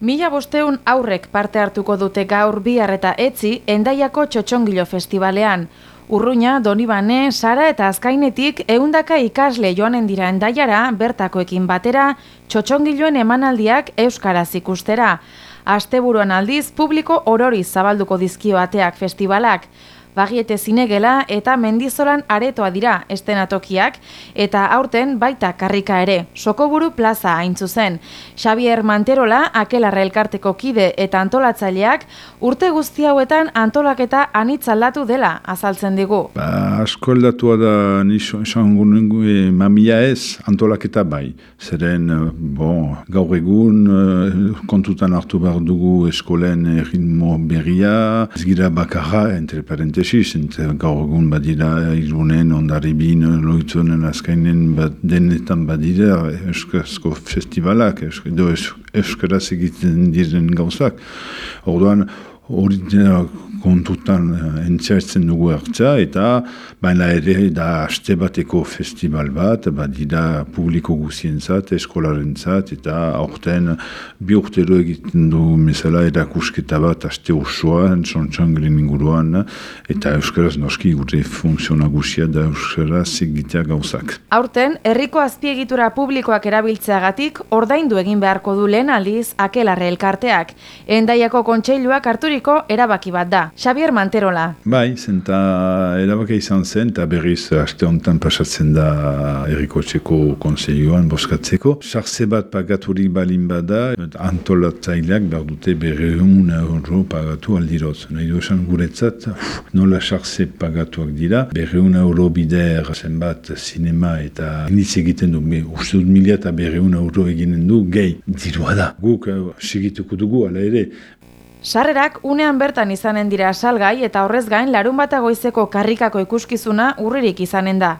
Mila bosteun aurrek parte hartuko dute gaur bihar eta etzi endaiako txotxongilo festivalean. Urruña, Donibane, Sara eta Azkainetik eundaka ikasle joanen dira endaiara bertakoekin batera txotxongiloen emanaldiak euskaraz ikustera. Asteburuan aldiz, publiko orori zabalduko dizkio ateak festivalak bagiete zinegela eta mendizolan aretoa dira estenatokiak eta aurten baita karrika ere, sokoburu plaza hain zuzen. Xavier Manterola, akelarre elkarteko kide eta antolatzaileak, urte guzti hauetan antolaketa anitzaldatu dela azaltzen digu. Ba, asko aldatua da niso esan e, mamia ez antolaketa bai. Zeren, e, bon, gaur egun e, kontutan hartu behar dugu eskolen ritmo berria, ez gira bakarra, entre parentes, ent gaur egun badira irunen, ondarribin, loitzonen azkainen bat, denetan badira euskarazko festivalak, euskaraz egiten diren gauzak. Orduan, hori kontutan entzertzen dugu hartza, eta baina ere da haste bateko festival bat, badira publiko guzien zat, eskolaren zat, eta aurten bi urtero egiten du mesela erakusketa bat haste osoan, txontxangren inguruan, eta Euskaraz noski gure funtziona guzia da Euskaraz egitea gauzak. Aurten, herriko azpiegitura publikoak erabiltzeagatik, ordaindu egin beharko du lehen aldiz akelarre elkarteak. Endaiako kontseiluak harturiko erabaki bat da. Xavier Manterola. Bai, zenta erabaka izan zen, eta berriz aste honetan pasatzen da eriko txeko konseioan boskatzeko. Sartze bat pagaturi balin bada, antolatzaileak behar dute berreun euro pagatu aldiroz. Nahi du esan guretzat, nola sartze pagatuak dira, berreun euro bider zenbat sinema eta iniz egiten du, uste dut mila eta berreun euro eginen du, gehi, dirua da. Guk, uh, segituko dugu, ala ere, Sarrerak unean bertan izanen dira salgai eta horrez gain larun batagoizeko karrikako ikuskizuna urririk izanen da.